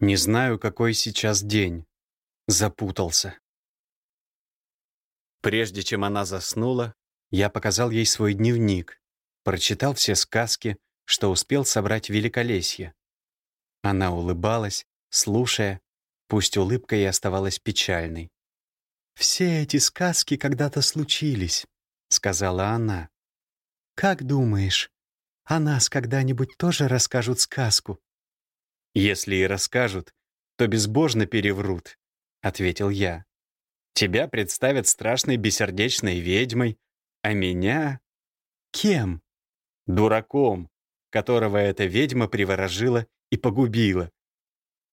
Не знаю, какой сейчас день. Запутался. Прежде чем она заснула, я показал ей свой дневник, прочитал все сказки, что успел собрать Великолесье. Она улыбалась, слушая, пусть улыбка и оставалась печальной. «Все эти сказки когда-то случились», — сказала она. «Как думаешь, о нас когда-нибудь тоже расскажут сказку?» «Если и расскажут, то безбожно переврут», — ответил я. «Тебя представят страшной бессердечной ведьмой, а меня...» «Кем?» «Дураком, которого эта ведьма приворожила и погубила.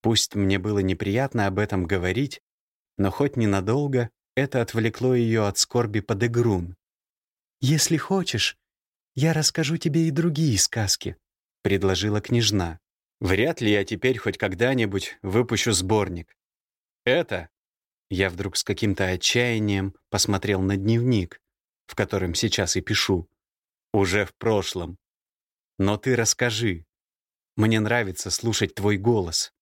Пусть мне было неприятно об этом говорить, но хоть ненадолго это отвлекло ее от скорби под игрун. «Если хочешь, я расскажу тебе и другие сказки», — предложила княжна. «Вряд ли я теперь хоть когда-нибудь выпущу сборник. Это...» Я вдруг с каким-то отчаянием посмотрел на дневник, в котором сейчас и пишу. «Уже в прошлом. Но ты расскажи. Мне нравится слушать твой голос».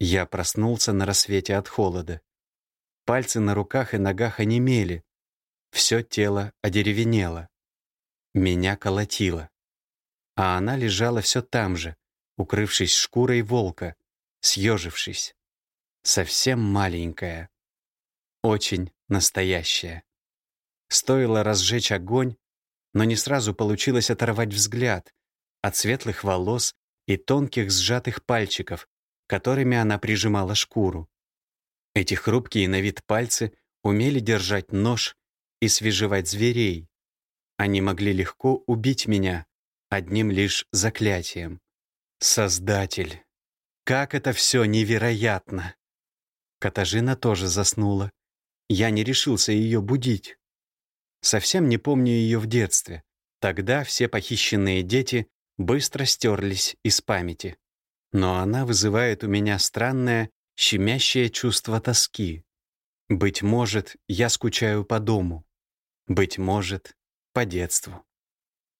Я проснулся на рассвете от холода. Пальцы на руках и ногах онемели. Все тело одеревенело. Меня колотило. А она лежала все там же, укрывшись шкурой волка, съежившись. Совсем маленькая. Очень настоящая. Стоило разжечь огонь, но не сразу получилось оторвать взгляд от светлых волос и тонких сжатых пальчиков, которыми она прижимала шкуру. Эти хрупкие на вид пальцы умели держать нож и свежевать зверей. Они могли легко убить меня одним лишь заклятием. Создатель! Как это все невероятно! Катажина тоже заснула. Я не решился ее будить. Совсем не помню ее в детстве. Тогда все похищенные дети быстро стерлись из памяти. Но она вызывает у меня странное, щемящее чувство тоски. Быть может, я скучаю по дому. Быть может, по детству.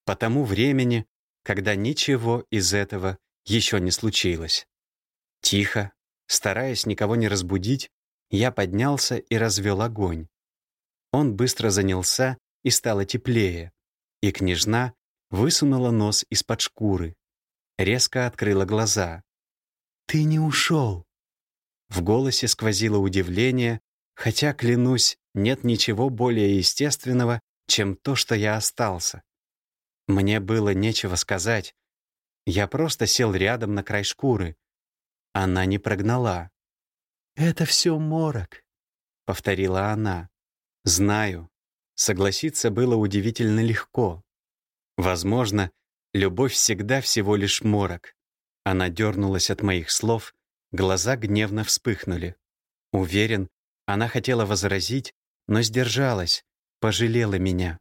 По тому времени, когда ничего из этого еще не случилось. Тихо, стараясь никого не разбудить, я поднялся и развел огонь. Он быстро занялся, и стало теплее, и княжна высунула нос из-под шкуры, резко открыла глаза. «Ты не ушел!» В голосе сквозило удивление, хотя, клянусь, нет ничего более естественного, чем то, что я остался. Мне было нечего сказать. Я просто сел рядом на край шкуры. Она не прогнала. «Это все морок», — повторила она. «Знаю». Согласиться было удивительно легко. Возможно, любовь всегда всего лишь морок. Она дернулась от моих слов, глаза гневно вспыхнули. Уверен, она хотела возразить, но сдержалась, пожалела меня.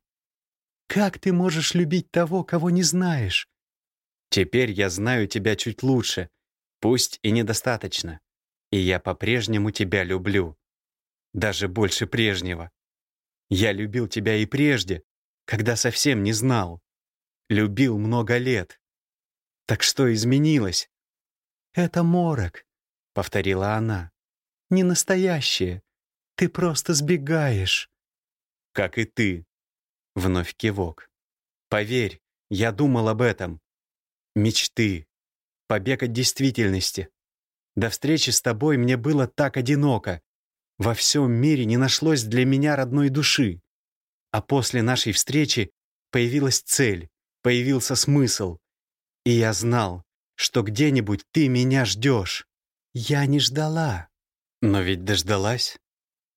«Как ты можешь любить того, кого не знаешь?» «Теперь я знаю тебя чуть лучше, пусть и недостаточно, и я по-прежнему тебя люблю. Даже больше прежнего. Я любил тебя и прежде, когда совсем не знал. Любил много лет. Так что изменилось? «Это морок», — повторила она. «Не настоящее. Ты просто сбегаешь». «Как и ты», — вновь кивок. «Поверь, я думал об этом. Мечты. Побег от действительности. До встречи с тобой мне было так одиноко. Во всем мире не нашлось для меня родной души. А после нашей встречи появилась цель появился смысл. И я знал, что где-нибудь ты меня ждешь. Я не ждала. Но ведь дождалась.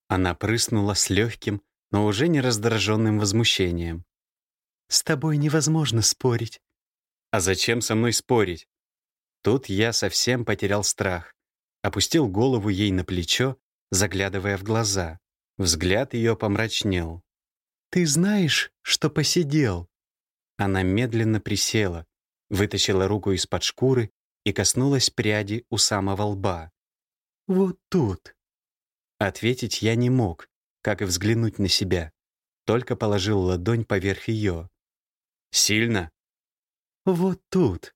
Она прыснула с легким, но уже не раздраженным возмущением. «С тобой невозможно спорить». «А зачем со мной спорить?» Тут я совсем потерял страх. Опустил голову ей на плечо, заглядывая в глаза. Взгляд ее помрачнел. «Ты знаешь, что посидел?» Она медленно присела, вытащила руку из-под шкуры и коснулась пряди у самого лба. «Вот тут». Ответить я не мог, как и взглянуть на себя. Только положил ладонь поверх ее. «Сильно?» «Вот тут».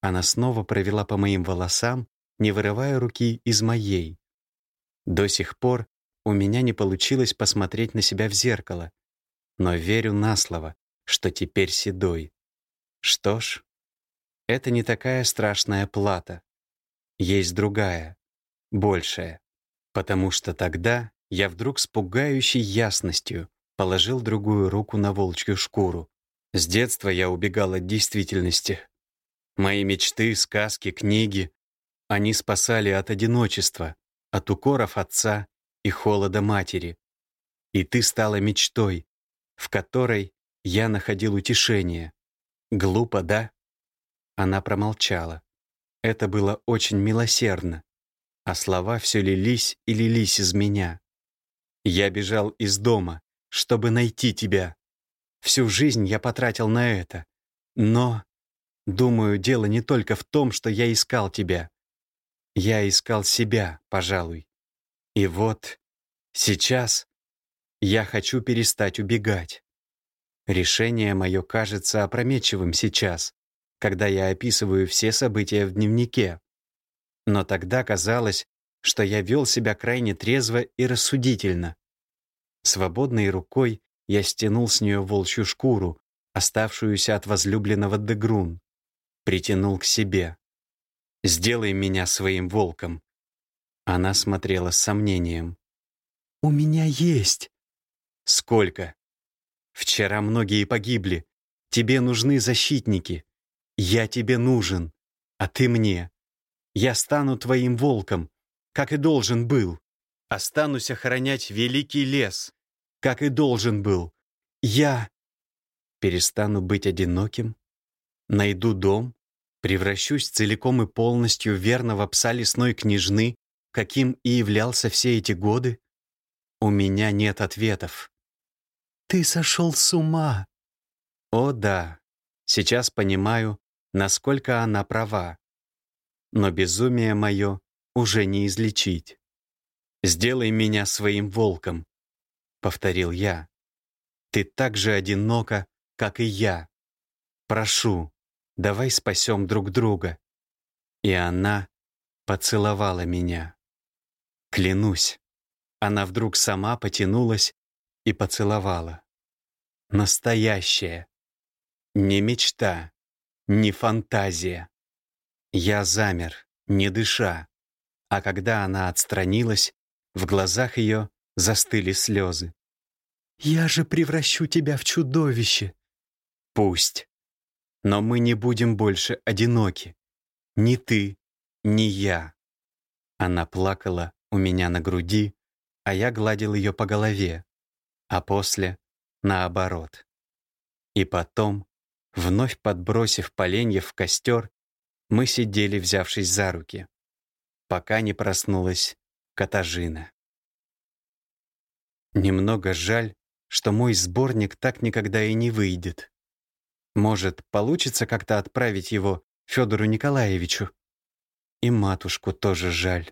Она снова провела по моим волосам, не вырывая руки из моей. До сих пор у меня не получилось посмотреть на себя в зеркало, но верю на слово, что теперь седой. Что ж, это не такая страшная плата. Есть другая, большая, потому что тогда я вдруг с пугающей ясностью положил другую руку на волчью шкуру. С детства я убегал от действительности. Мои мечты, сказки, книги, они спасали от одиночества, от укоров отца и холода матери. И ты стала мечтой, в которой я находил утешение. Глупо, да? Она промолчала. Это было очень милосердно, а слова все лились и лились из меня. Я бежал из дома, чтобы найти тебя. Всю жизнь я потратил на это. Но, думаю, дело не только в том, что я искал тебя. Я искал себя, пожалуй. И вот, сейчас я хочу перестать убегать. Решение мое кажется опрометчивым сейчас, когда я описываю все события в дневнике. Но тогда казалось, что я вел себя крайне трезво и рассудительно. Свободной рукой я стянул с нее волчью шкуру, оставшуюся от возлюбленного Дегрун, притянул к себе. «Сделай меня своим волком». Она смотрела с сомнением. «У меня есть». «Сколько?» «Вчера многие погибли. Тебе нужны защитники. Я тебе нужен, а ты мне. Я стану твоим волком, как и должен был. Останусь охранять великий лес, как и должен был. Я перестану быть одиноким, найду дом, превращусь целиком и полностью верного пса лесной княжны, каким и являлся все эти годы? У меня нет ответов. Ты сошел с ума. О да, сейчас понимаю, насколько она права. Но безумие мое уже не излечить. «Сделай меня своим волком», — повторил я. «Ты так же одинока, как и я. Прошу, давай спасем друг друга». И она поцеловала меня. Клянусь, она вдруг сама потянулась и поцеловала. Настоящая. Не мечта, не фантазия. Я замер, не дыша, а когда она отстранилась, в глазах ее застыли слезы. «Я же превращу тебя в чудовище!» «Пусть. Но мы не будем больше одиноки. Ни ты, ни я». Она плакала у меня на груди, а я гладил ее по голове, а после — наоборот. И потом Вновь подбросив поленьев в костер, мы сидели, взявшись за руки, пока не проснулась Катажина. Немного жаль, что мой сборник так никогда и не выйдет. Может, получится как-то отправить его Федору Николаевичу? И матушку тоже жаль.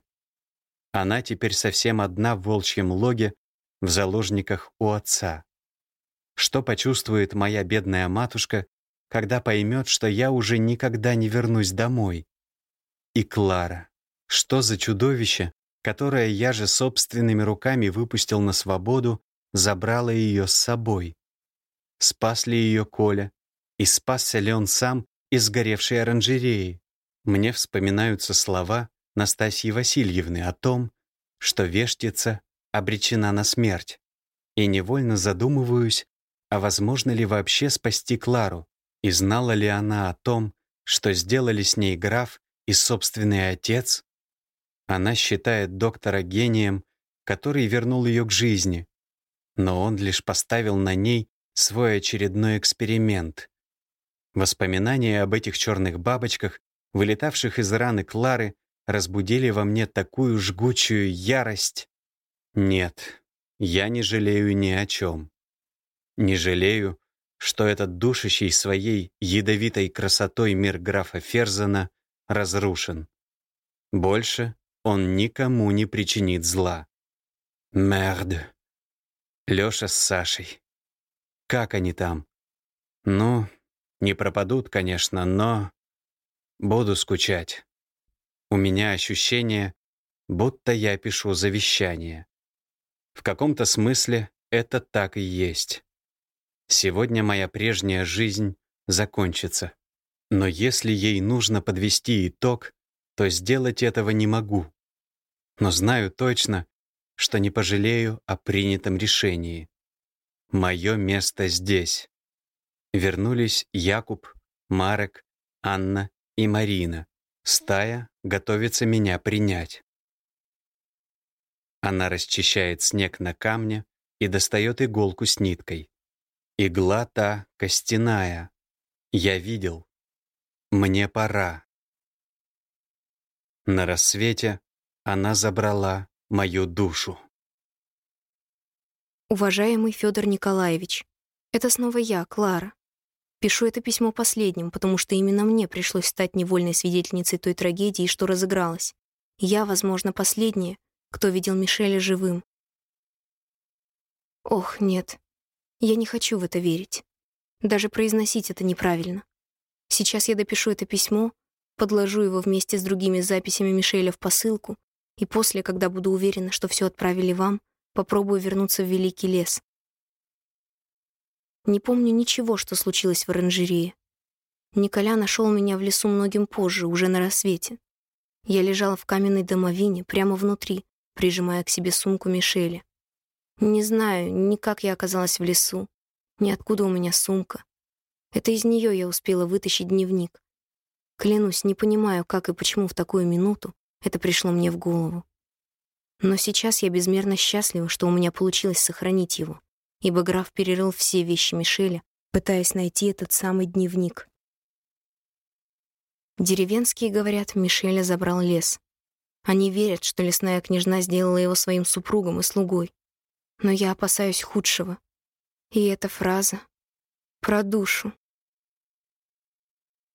Она теперь совсем одна в волчьем логе, в заложниках у отца. Что почувствует моя бедная матушка, когда поймет, что я уже никогда не вернусь домой. И Клара. Что за чудовище, которое я же собственными руками выпустил на свободу, забрало ее с собой? Спас ли ее Коля? И спасся ли он сам из сгоревшей оранжереи? Мне вспоминаются слова Настасьи Васильевны о том, что вештица обречена на смерть. И невольно задумываюсь, а возможно ли вообще спасти Клару? И знала ли она о том, что сделали с ней граф и собственный отец? Она считает доктора гением, который вернул ее к жизни, но он лишь поставил на ней свой очередной эксперимент. Воспоминания об этих черных бабочках, вылетавших из раны Клары, разбудили во мне такую жгучую ярость. Нет, я не жалею ни о чем. Не жалею, что этот душащий своей ядовитой красотой мир графа Ферзена разрушен. Больше он никому не причинит зла. Мерд. Лёша с Сашей. Как они там? Ну, не пропадут, конечно, но... Буду скучать. У меня ощущение, будто я пишу завещание. В каком-то смысле это так и есть. Сегодня моя прежняя жизнь закончится. Но если ей нужно подвести итог, то сделать этого не могу. Но знаю точно, что не пожалею о принятом решении. Мое место здесь. Вернулись Якуб, Марек, Анна и Марина. Стая готовится меня принять. Она расчищает снег на камне и достает иголку с ниткой. Игла та костяная. Я видел. Мне пора. На рассвете она забрала мою душу. Уважаемый Федор Николаевич, это снова я, Клара. Пишу это письмо последним, потому что именно мне пришлось стать невольной свидетельницей той трагедии, что разыгралась. Я, возможно, последняя, кто видел Мишеля живым. Ох, нет. Я не хочу в это верить. Даже произносить это неправильно. Сейчас я допишу это письмо, подложу его вместе с другими записями Мишеля в посылку, и после, когда буду уверена, что все отправили вам, попробую вернуться в Великий лес. Не помню ничего, что случилось в оранжерее. Николя нашел меня в лесу многим позже, уже на рассвете. Я лежала в каменной домовине, прямо внутри, прижимая к себе сумку Мишеля. Не знаю ни как я оказалась в лесу, ни откуда у меня сумка. Это из нее я успела вытащить дневник. Клянусь, не понимаю, как и почему в такую минуту это пришло мне в голову. Но сейчас я безмерно счастлива, что у меня получилось сохранить его, ибо граф перерыл все вещи Мишеля, пытаясь найти этот самый дневник. Деревенские говорят, Мишеля забрал лес. Они верят, что лесная княжна сделала его своим супругом и слугой. Но я опасаюсь худшего. И эта фраза про душу.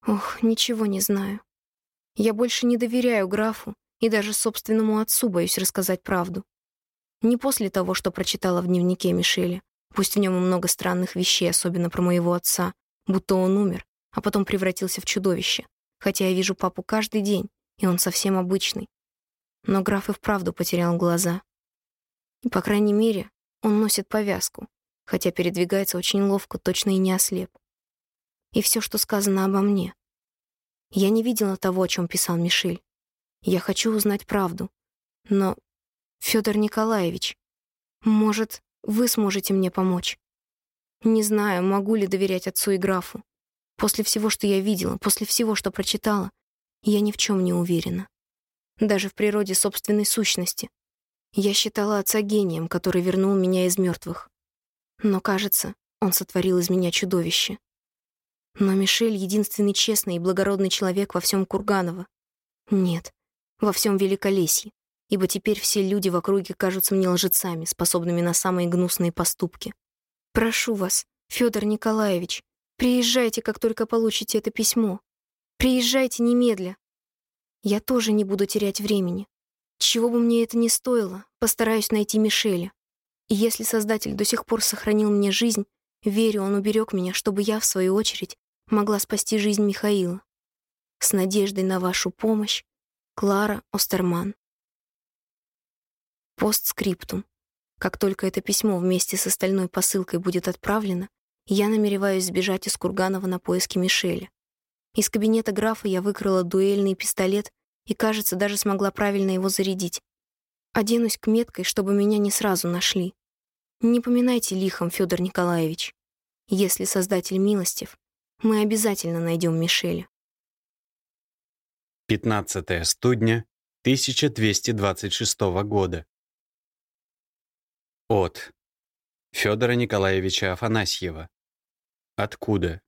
Ох, ничего не знаю. Я больше не доверяю графу и даже собственному отцу боюсь рассказать правду. Не после того, что прочитала в дневнике Мишеля. Пусть в нем и много странных вещей, особенно про моего отца, будто он умер, а потом превратился в чудовище. Хотя я вижу папу каждый день, и он совсем обычный. Но граф и вправду потерял глаза. И, по крайней мере, он носит повязку, хотя передвигается очень ловко, точно и не ослеп. И все, что сказано обо мне. Я не видела того, о чем писал Мишель. Я хочу узнать правду. Но, Федор Николаевич, может, вы сможете мне помочь? Не знаю, могу ли доверять отцу и графу. После всего, что я видела, после всего, что прочитала, я ни в чем не уверена даже в природе собственной сущности. Я считала отца гением, который вернул меня из мертвых. Но, кажется, он сотворил из меня чудовище. Но Мишель — единственный честный и благородный человек во всем Курганово. Нет, во всем Великолесье, ибо теперь все люди в округе кажутся мне лжецами, способными на самые гнусные поступки. Прошу вас, Федор Николаевич, приезжайте, как только получите это письмо. Приезжайте немедля. Я тоже не буду терять времени. Чего бы мне это ни стоило, постараюсь найти Мишеля. И если Создатель до сих пор сохранил мне жизнь, верю, он уберег меня, чтобы я, в свою очередь, могла спасти жизнь Михаила. С надеждой на вашу помощь, Клара Остерман. Постскриптум. Как только это письмо вместе с остальной посылкой будет отправлено, я намереваюсь сбежать из Курганова на поиски Мишеля. Из кабинета графа я выкрала дуэльный пистолет и, кажется, даже смогла правильно его зарядить. Оденусь к меткой, чтобы меня не сразу нашли. Не поминайте лихом, Федор Николаевич. Если Создатель милостив, мы обязательно найдем Мишеля. 15 студня 1226 года. От Федора Николаевича Афанасьева. Откуда?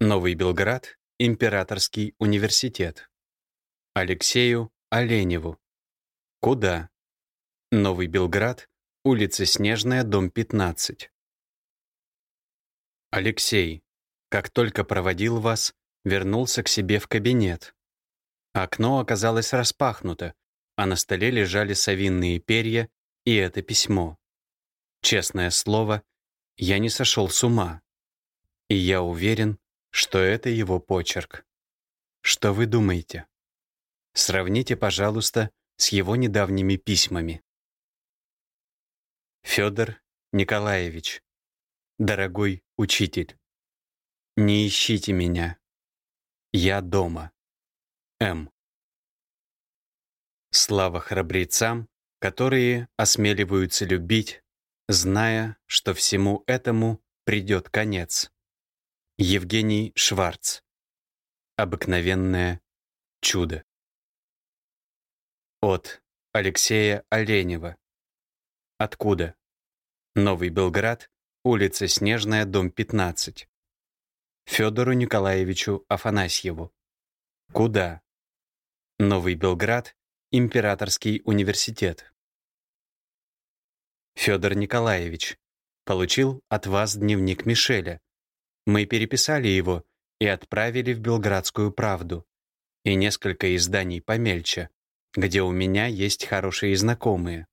Новый Белград, Императорский университет. Алексею Оленеву. Куда? Новый Белград, улица Снежная, дом 15. Алексей, как только проводил вас, вернулся к себе в кабинет. Окно оказалось распахнуто, а на столе лежали совинные перья и это письмо. Честное слово, я не сошел с ума. И я уверен, что это его почерк. Что вы думаете? Сравните, пожалуйста, с его недавними письмами. Федор Николаевич, дорогой учитель, не ищите меня. Я дома. М. Слава храбрецам, которые осмеливаются любить, зная, что всему этому придет конец. Евгений Шварц. Обыкновенное чудо. От Алексея Оленева. Откуда? Новый Белград, улица Снежная, дом 15. Федору Николаевичу Афанасьеву. Куда? Новый Белград, Императорский университет. Федор Николаевич, получил от вас дневник Мишеля. Мы переписали его и отправили в Белградскую правду и несколько изданий помельче, где у меня есть хорошие знакомые.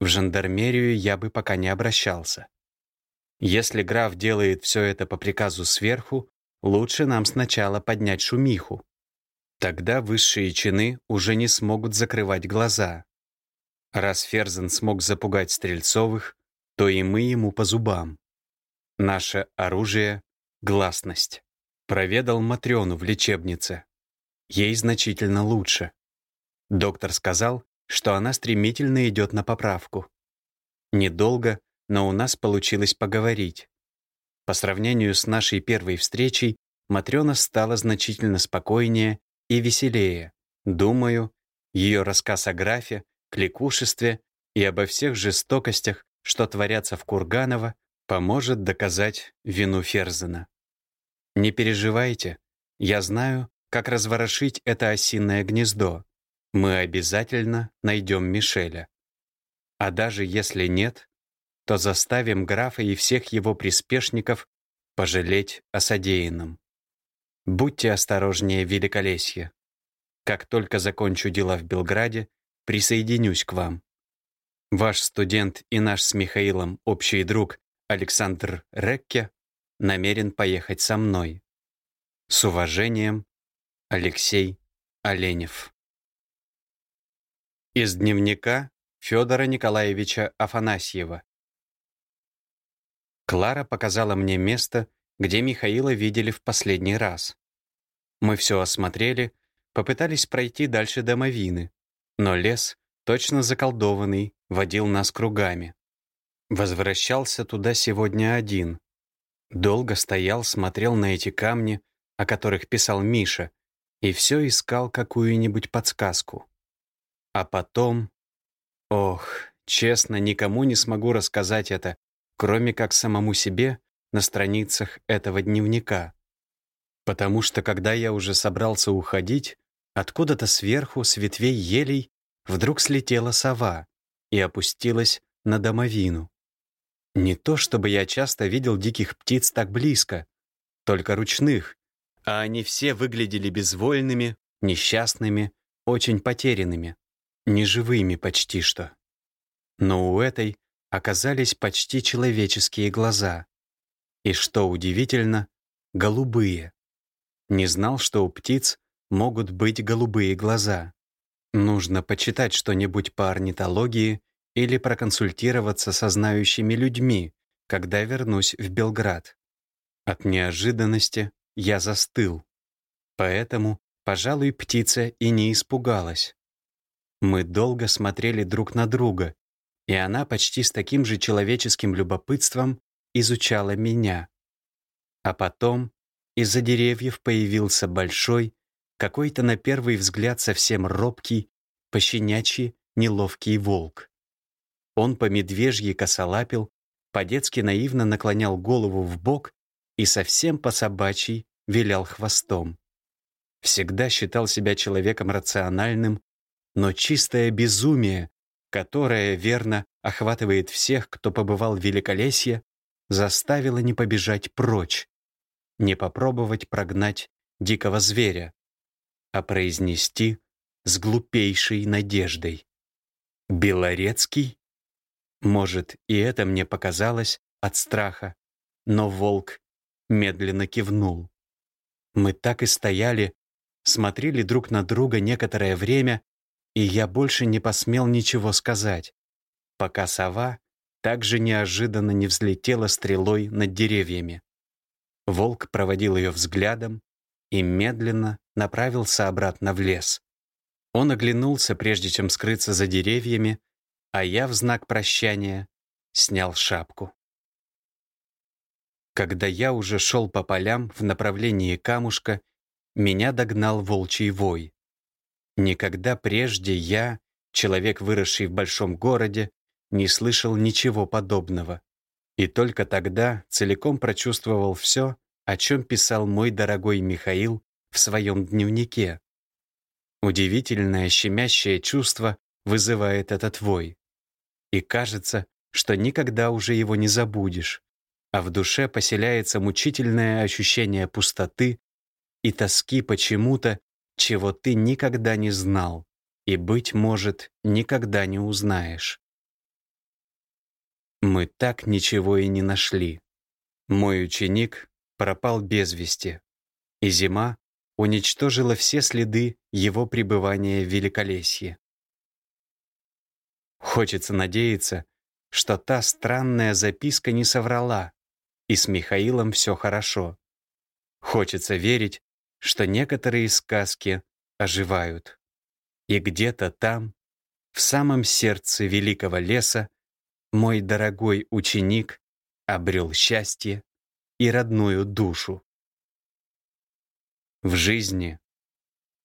В жандармерию я бы пока не обращался. Если граф делает все это по приказу сверху, лучше нам сначала поднять шумиху. Тогда высшие чины уже не смогут закрывать глаза. Раз Ферзен смог запугать Стрельцовых, то и мы ему по зубам. Наше оружие — гласность. Проведал Матрёну в лечебнице. Ей значительно лучше. Доктор сказал, что она стремительно идет на поправку. Недолго, но у нас получилось поговорить. По сравнению с нашей первой встречей, Матрёна стала значительно спокойнее и веселее. Думаю, ее рассказ о графе, кликушестве и обо всех жестокостях, что творятся в Курганово, поможет доказать вину Ферзена. Не переживайте, я знаю, как разворошить это осиное гнездо. Мы обязательно найдем Мишеля. А даже если нет, то заставим графа и всех его приспешников пожалеть о содеянном. Будьте осторожнее, Великолесье. Как только закончу дела в Белграде, присоединюсь к вам. Ваш студент и наш с Михаилом общий друг Александр Рекке намерен поехать со мной. С уважением, Алексей Оленев. Из дневника Федора Николаевича Афанасьева. Клара показала мне место, где Михаила видели в последний раз. Мы все осмотрели, попытались пройти дальше домовины, но лес, точно заколдованный, водил нас кругами. Возвращался туда сегодня один. Долго стоял, смотрел на эти камни, о которых писал Миша, и все искал какую-нибудь подсказку. А потом... Ох, честно, никому не смогу рассказать это, кроме как самому себе на страницах этого дневника. Потому что когда я уже собрался уходить, откуда-то сверху, с ветвей елей, вдруг слетела сова и опустилась на домовину. Не то чтобы я часто видел диких птиц так близко, только ручных, а они все выглядели безвольными, несчастными, очень потерянными, неживыми почти что. Но у этой оказались почти человеческие глаза. И что удивительно, голубые. Не знал, что у птиц могут быть голубые глаза. Нужно почитать что-нибудь по орнитологии или проконсультироваться со знающими людьми, когда вернусь в Белград. От неожиданности я застыл. Поэтому, пожалуй, птица и не испугалась. Мы долго смотрели друг на друга, и она почти с таким же человеческим любопытством изучала меня. А потом из-за деревьев появился большой, какой-то на первый взгляд совсем робкий, пощенячий, неловкий волк. Он по медвежьи косолапил, по-детски наивно наклонял голову в бок и совсем по-собачьи вилял хвостом. Всегда считал себя человеком рациональным, но чистое безумие, которое, верно, охватывает всех, кто побывал в Великолесье, заставило не побежать прочь, не попробовать прогнать дикого зверя, а произнести с глупейшей надеждой. «Белорецкий?» Может, и это мне показалось от страха, но волк медленно кивнул. Мы так и стояли, смотрели друг на друга некоторое время, и я больше не посмел ничего сказать, пока сова также неожиданно не взлетела стрелой над деревьями. Волк проводил ее взглядом и медленно направился обратно в лес. Он оглянулся, прежде чем скрыться за деревьями, а я в знак прощания снял шапку. Когда я уже шел по полям в направлении камушка, меня догнал волчий вой. Никогда прежде я, человек, выросший в большом городе, не слышал ничего подобного. И только тогда целиком прочувствовал все, о чем писал мой дорогой Михаил в своем дневнике. Удивительное щемящее чувство вызывает этот вой. И кажется, что никогда уже его не забудешь, а в душе поселяется мучительное ощущение пустоты и тоски почему-то, чего ты никогда не знал и, быть может, никогда не узнаешь. Мы так ничего и не нашли. Мой ученик пропал без вести, и зима уничтожила все следы его пребывания в Великолесье. Хочется надеяться, что та странная записка не соврала, и с Михаилом все хорошо. Хочется верить, что некоторые сказки оживают. И где-то там, в самом сердце великого леса, мой дорогой ученик обрел счастье и родную душу. В жизни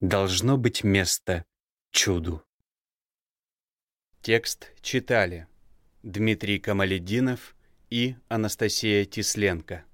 должно быть место чуду. Текст читали Дмитрий Камалединов и Анастасия Тисленко.